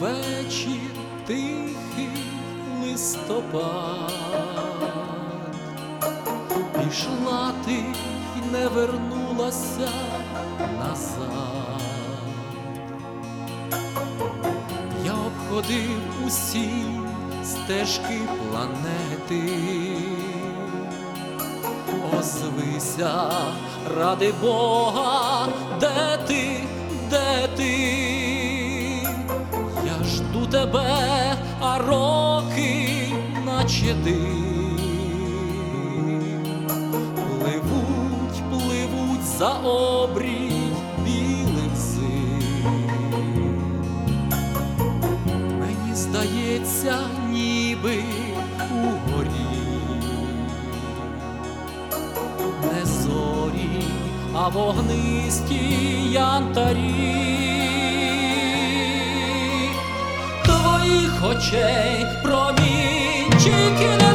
вечір тихий листопад, пішла ти й не вернулася назад. Я обходив усі стежки планети. Озвися, ради Бога, де ти, дим. Пливуть, пливуть за обрій білих зим. Мені здається, ніби угорі не зорі, а вогнисті янтарі. Твоїх очей промінчики не згасні,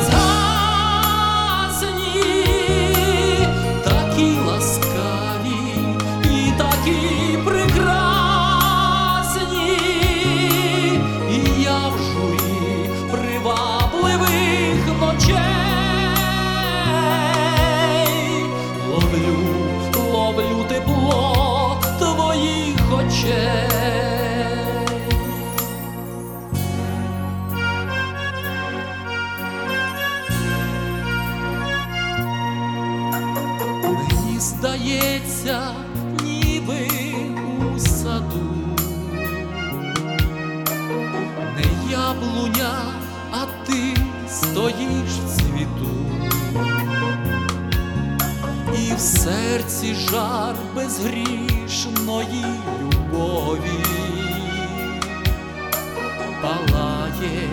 здається, ніби у саду. Не яблуня, а ти стоїш в цвіту, і в серці жар безгрішної любові. Палає,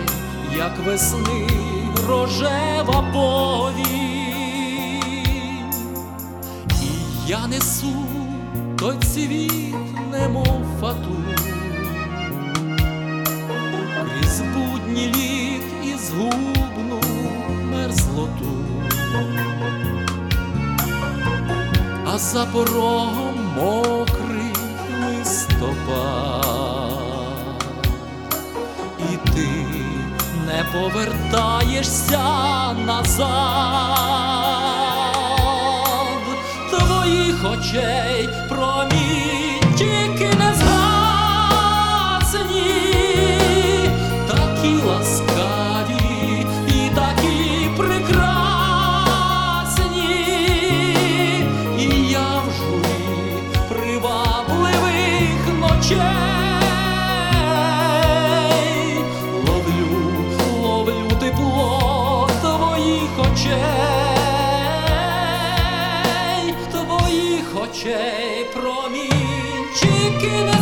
як весни рожева повінь. Я несу той цвіт, немов фату, крізь будні літ і згубну мерзлоту, а за порогом мокрий листопад, і ти не повертаєшся назад, твоїх очей промінчики не згасні, такі ласкаві і такі прекрасні, і я в журі привабливих ночей. Ловлю, ловлю тепло твоїх очей, твоїх очей промінчики не